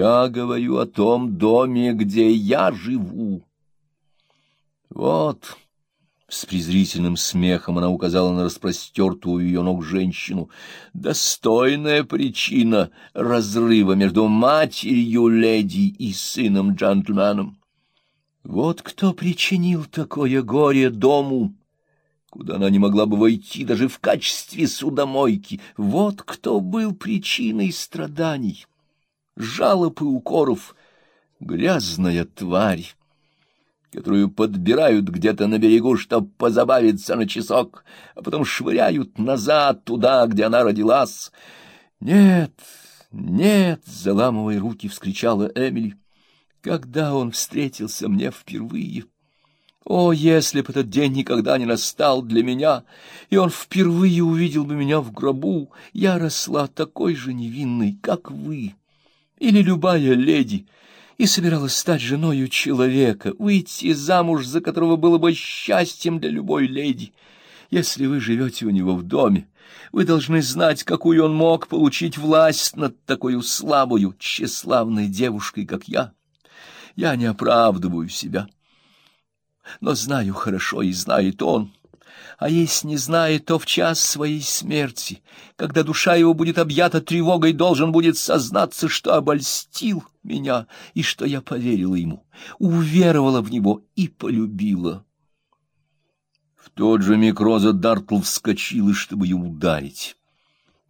Я говорю о том доме, где я живу. Вот... С презрительным смехом она указала на распростертую ее ног женщину. Достойная причина разрыва между матерью леди и сыном-джентльменом. Вот кто причинил такое горе дому, куда она не могла бы войти даже в качестве судомойки. Вот кто был причиной страданий, жалоб и укоров. Грязная тварь которую подбирают где-то на берегу, чтоб позабавиться на часок, а потом швыряют назад туда, где она родилась. Нет, нет, заламывая руки, вскричала Эмили. Когда он встретился мне впервые? О, если бы этот день никогда не настал для меня, и он впервые увидел бы меня в гробу, я росла такой же невинной, как вы, или любая леди, и собиралась стать женою человека, выйти замуж, за которого было бы счастьем для любой леди. Если вы живете у него в доме, вы должны знать, какую он мог получить власть над такой слабою, тщеславной девушкой, как я. Я не оправдываю себя, но знаю хорошо, и знает он. А если не знает, то в час своей смерти, когда душа его будет объята тревогой, должен будет сознаться, что обольстил меня и что я поверила ему, уверовала в него и полюбила. В тот же миг Роза Дартл вскочила, чтобы ее ударить.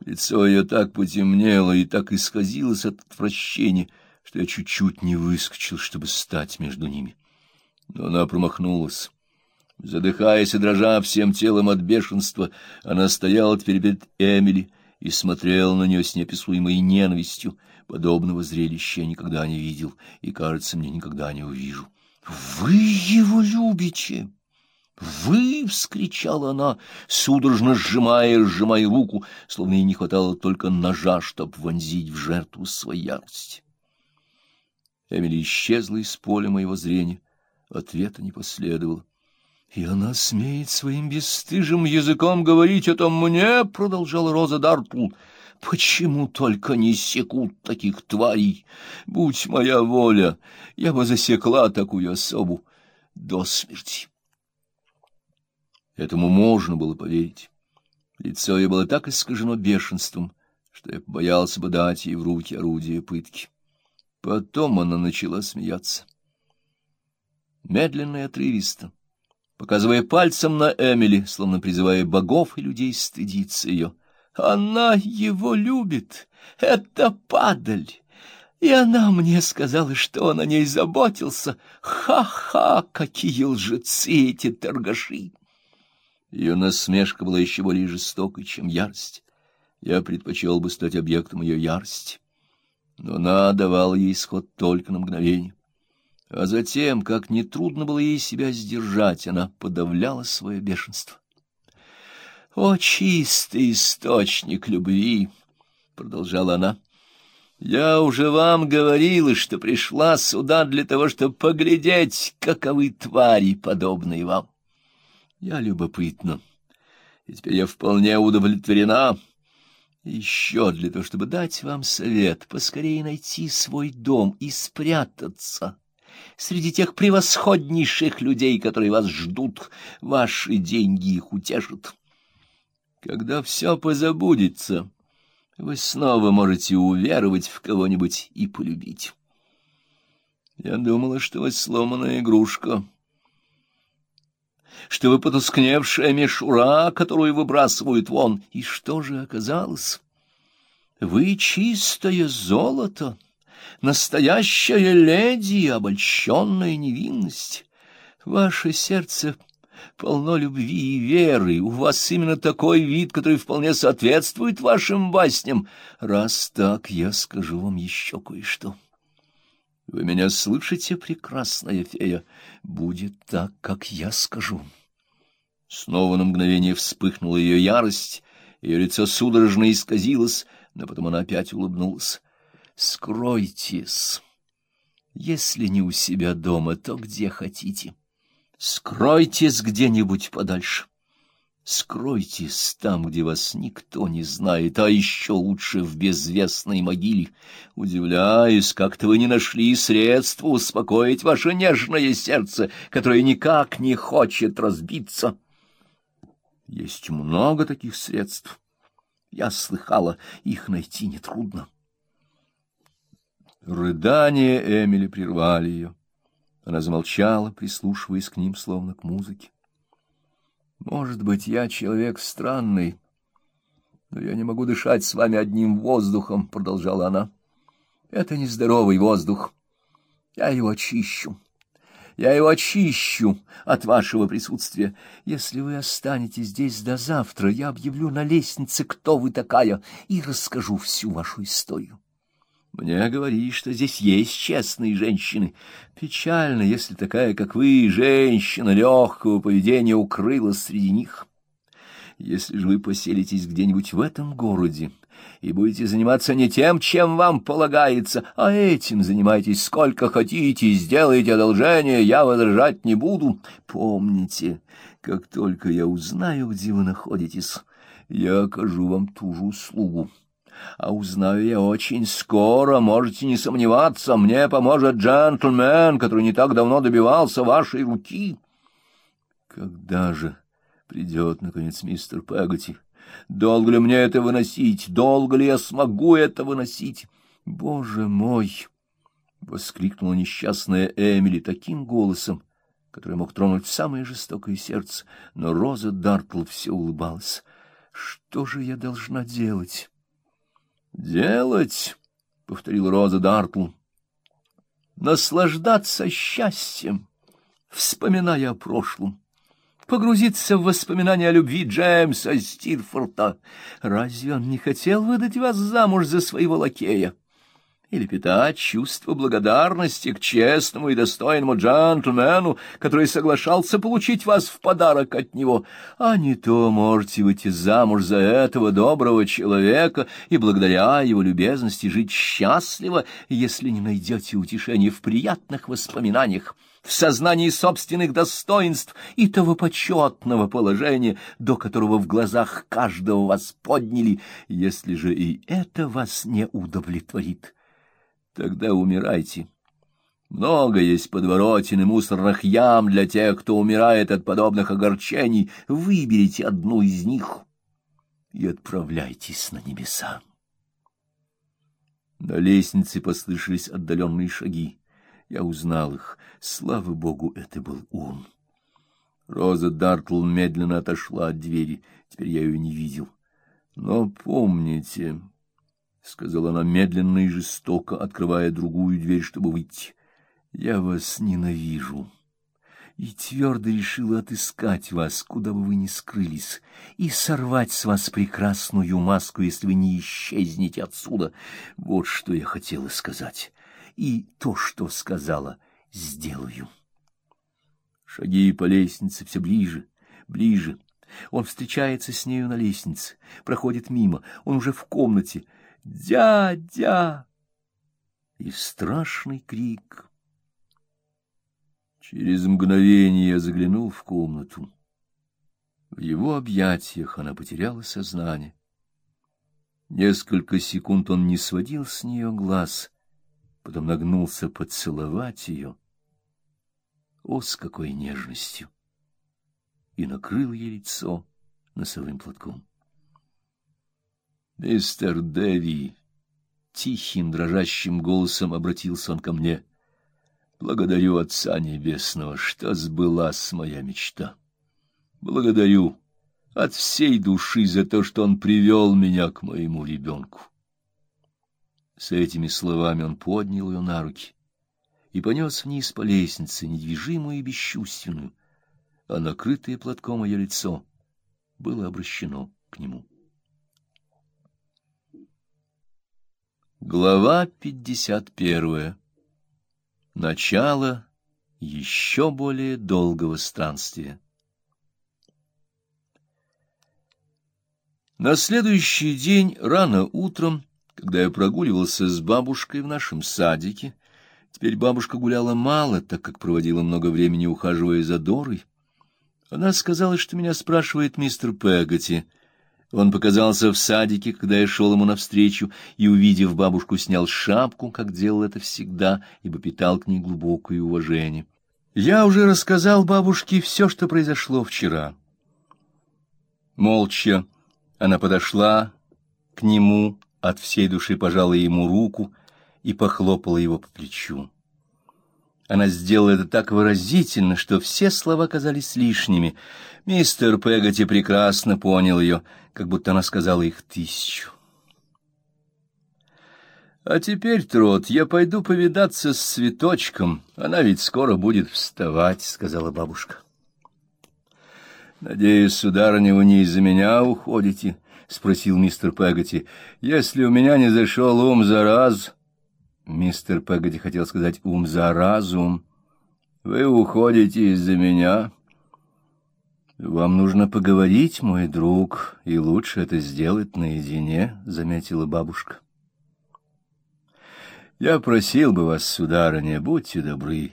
Лицо ее так потемнело и так исказилось от отвращения, что я чуть-чуть не выскочил, чтобы стать между ними. Но она промахнулась. Задыхаясь и дрожа всем телом от бешенства, она стояла теперь перед Эмили и смотрела на нее с неописуемой ненавистью. Подобного зрелища я никогда не видел и, кажется, мне никогда не увижу. — Вы его любите! «Вы!» — вскричала она, судорожно сжимая и сжимая руку, словно ей не хватало только ножа, чтоб вонзить в жертву своей ярости. Эмили исчезла из поля моего зрения. Ответа не последовало. И она смеет своим бесстыжим языком говорить это мне, — продолжала Роза Дартл. Почему только не секут таких тварей? Будь моя воля, я бы засекла такую особу до смерти. Этому можно было поверить. Лицо ее было так искажено бешенством, что я боялся бы дать ей в руки орудие пытки. Потом она начала смеяться. Медленно и отрывисто показывая пальцем на Эмили, словно призывая богов и людей стыдиться ее. «Она его любит! Это падаль!» И она мне сказала, что он о ней заботился. Ха-ха, какие лжецы эти торгаши! Ее насмешка была еще более жестокой, чем ярость. Я предпочел бы стать объектом ее ярости. Но она давала ей исход только на мгновение. А затем, как нетрудно было ей себя сдержать, она подавляла свое бешенство. «О, чистый источник любви!» — продолжала она. «Я уже вам говорила, что пришла сюда для того, чтобы поглядеть, каковы твари, подобные вам. Я любопытна, и теперь я вполне удовлетворена». Еще для того, чтобы дать вам совет, поскорее найти свой дом и спрятаться среди тех превосходнейших людей, которые вас ждут, ваши деньги их утешат. Когда все позабудется, вы снова можете уверовать в кого-нибудь и полюбить. Я думала, что вы сломанная игрушка, что вы потускневшая мишура, которую выбрасывают вон. И что же оказалось? Вы чистое золото настоящая леди, обольщенная невинность. Ваше сердце полно любви и веры, у вас именно такой вид, который вполне соответствует вашим басням. Раз так, я скажу вам еще кое-что. Вы меня слышите, прекрасная фея? Будет так, как я скажу. Снова на мгновение вспыхнула ее ярость, ее лицо судорожно исказилось, но потом она опять улыбнулась. Скройтесь. Если не у себя дома, то где хотите. Скройтесь где-нибудь подальше. Скройтесь там, где вас никто не знает, а еще лучше в безвестной могиле. Удивляюсь, как-то вы не нашли средства успокоить ваше нежное сердце, которое никак не хочет разбиться. Есть много таких средств. Я слыхала, их найти нетрудно. Рыдания Эмили прервали ее. Она замолчала, прислушиваясь к ним, словно к музыке. Может быть, я человек странный, но я не могу дышать с вами одним воздухом, — продолжала она. Это нездоровый воздух. Я его очищу. Я его очищу от вашего присутствия. Если вы останетесь здесь до завтра, я объявлю на лестнице, кто вы такая, и расскажу всю вашу историю. Мне говорили, что здесь есть честные женщины. Печально, если такая, как вы, женщина легкого поведения, укрылась среди них. Если же вы поселитесь где-нибудь в этом городе и будете заниматься не тем, чем вам полагается, а этим занимайтесь сколько хотите, сделайте одолжение, я возражать не буду. Помните, как только я узнаю, где вы находитесь, я окажу вам ту же услугу а узнаю я очень скоро, можете не сомневаться, мне поможет джентльмен, который не так давно добивался вашей руки. Когда же придет, наконец, мистер Пегати? Долго ли мне это выносить? Долго ли я смогу это выносить? Боже мой! — воскликнула несчастная Эмили таким голосом, который мог тронуть самое жестокое сердце, но Роза Дартл все улыбалась. — Что же я должна делать? Делать, — повторил Роза Дартл, — наслаждаться счастьем, вспоминая о прошлом, погрузиться в воспоминания о любви Джеймса Стирфорта. Разве он не хотел выдать вас замуж за своего лакея? Или питать чувство благодарности к честному и достойному джентльмену, который соглашался получить вас в подарок от него, а не то можете выйти замуж за этого доброго человека и благодаря его любезности жить счастливо, если не найдете утешения в приятных воспоминаниях, в сознании собственных достоинств и того почетного положения, до которого в глазах каждого вас подняли, если же и это вас не удовлетворит. Тогда умирайте. Много есть подворотен и мусорных ям для тех, кто умирает от подобных огорчений. Выберите одну из них и отправляйтесь на небеса. На лестнице послышались отдаленные шаги. Я узнал их. Слава богу, это был он. Роза Дартл медленно отошла от двери. Теперь я ее не видел. Но помните, — сказала она медленно и жестоко, открывая другую дверь, чтобы выйти. — Я вас ненавижу и твердо решила отыскать вас, куда бы вы ни скрылись, и сорвать с вас прекрасную маску, если вы не исчезнете отсюда. Вот что я хотела сказать. И то, что сказала, сделаю. Шаги по лестнице все ближе, ближе. Он встречается с нею на лестнице, проходит мимо, он уже в комнате — «Дядя!» И страшный крик. Через мгновение я заглянул в комнату. В его объятиях она потеряла сознание. Несколько секунд он не сводил с нее глаз, потом нагнулся поцеловать ее. О, с какой нежностью! И накрыл ей лицо носовым платком. Мистер Дэви, тихим, дрожащим голосом обратился он ко мне. Благодарю Отца Небесного, что сбылась моя мечта. Благодарю от всей души за то, что он привел меня к моему ребенку. С этими словами он поднял ее на руки и понес вниз по лестнице, недвижимую и бесчувственную, а накрытое платком ее лицо было обращено к нему. Глава 51. Начало еще более долгого странствия. На следующий день, рано утром, когда я прогуливался с бабушкой в нашем садике, теперь бабушка гуляла мало, так как проводила много времени ухаживая за Дорой, Она сказала, что меня спрашивает мистер Пегати. Он показался в садике, когда я шел ему навстречу, и, увидев бабушку, снял шапку, как делал это всегда, ибо питал к ней глубокое уважение. Я уже рассказал бабушке все, что произошло вчера. Молча она подошла к нему, от всей души пожала ему руку и похлопала его по плечу. Она сделала это так выразительно, что все слова казались лишними. Мистер Пегати прекрасно понял ее, как будто она сказала их тысячу. А теперь, Трот, я пойду повидаться с цветочком. Она ведь скоро будет вставать, сказала бабушка. Надеюсь, сударыня, вы не из-за меня уходите, спросил мистер Пегати. Если у меня не зашел ум за раз, Мистер Пегати хотел сказать «ум за разум». «Вы уходите из-за меня?» «Вам нужно поговорить, мой друг, и лучше это сделать наедине», — заметила бабушка. «Я просил бы вас, сударыня, будьте добры.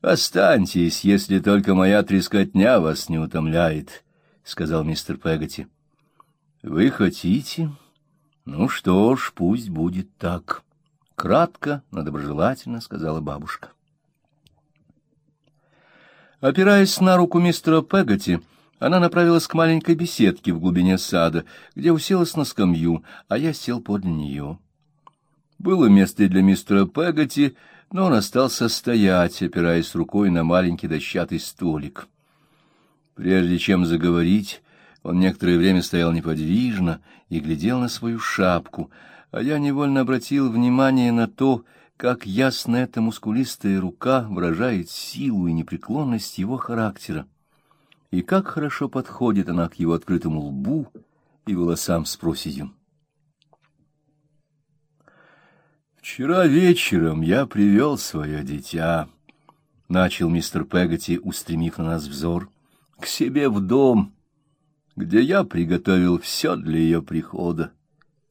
Останьтесь, если только моя трескотня вас не утомляет», — сказал мистер Пегати. «Вы хотите? Ну что ж, пусть будет так». Кратко, но доброжелательно сказала бабушка. Опираясь на руку мистера Пегати, она направилась к маленькой беседке в глубине сада, где уселась на скамью, а я сел подле нее. Было место и для мистера Пегати, но он остался стоять, опираясь рукой на маленький дощатый столик. Прежде чем заговорить, он некоторое время стоял неподвижно и глядел на свою шапку — а я невольно обратил внимание на то, как ясно эта мускулистая рука выражает силу и непреклонность его характера, и как хорошо подходит она к его открытому лбу и волосам с проседью. «Вчера вечером я привел свое дитя», — начал мистер Пегати, устремив на нас взор, — «к себе в дом, где я приготовил все для ее прихода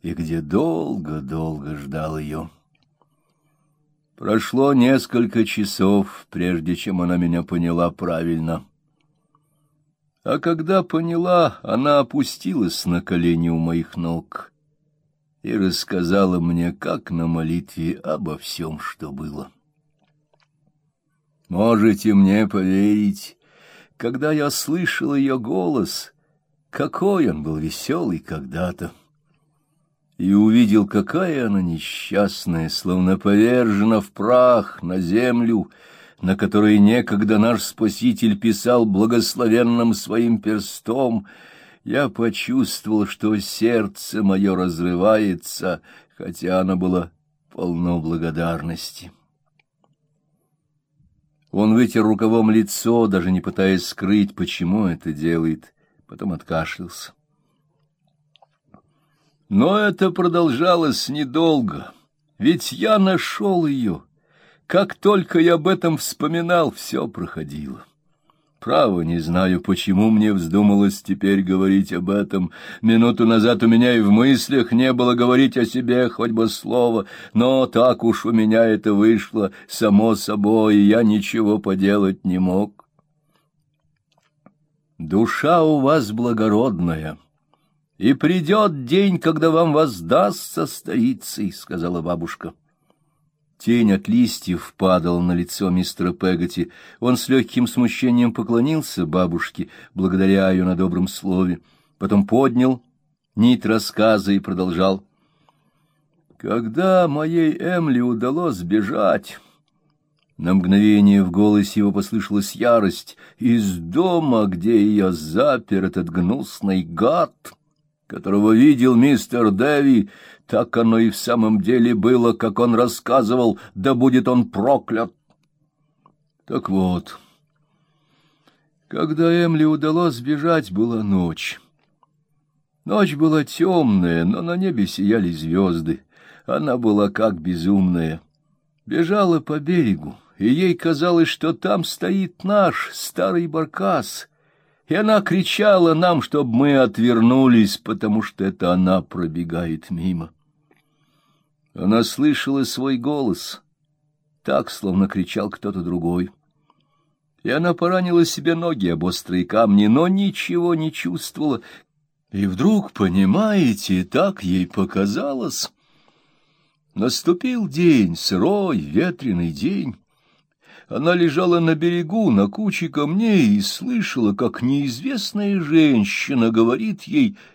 и где долго-долго ждал ее. Прошло несколько часов, прежде чем она меня поняла правильно. А когда поняла, она опустилась на колени у моих ног и рассказала мне, как на молитве, обо всем, что было. Можете мне поверить, когда я слышал ее голос, какой он был веселый когда-то и увидел, какая она несчастная, словно повержена в прах на землю, на которой некогда наш Спаситель писал благословенным своим перстом, я почувствовал, что сердце мое разрывается, хотя оно было полно благодарности. Он вытер рукавом лицо, даже не пытаясь скрыть, почему это делает, потом откашлялся. Но это продолжалось недолго, ведь я нашел ее. Как только я об этом вспоминал, все проходило. Право, не знаю, почему мне вздумалось теперь говорить об этом. Минуту назад у меня и в мыслях не было говорить о себе хоть бы слово, но так уж у меня это вышло само собой, и я ничего поделать не мог. Душа у вас благородная, и придет день, когда вам воздастся старицей, — сказала бабушка. Тень от листьев падала на лицо мистера Пегати. Он с легким смущением поклонился бабушке, благодаря ее на добром слове. Потом поднял нить рассказа и продолжал. «Когда моей Эмли удалось сбежать...» На мгновение в голосе его послышалась ярость. «Из дома, где ее запер этот гнусный гад...» которого видел мистер Дэви, так оно и в самом деле было, как он рассказывал, да будет он проклят. Так вот, когда Эмли удалось сбежать, была ночь. Ночь была темная, но на небе сияли звезды. Она была как безумная. Бежала по берегу, и ей казалось, что там стоит наш старый баркас — и она кричала нам, чтобы мы отвернулись, потому что это она пробегает мимо. Она слышала свой голос, так, словно кричал кто-то другой. и она поранила себе ноги об острые камни, но ничего не чувствовала. И вдруг, понимаете, так ей показалось. Наступил день, сырой, ветреный день. Она лежала на берегу, на куче камней, и слышала, как неизвестная женщина говорит ей —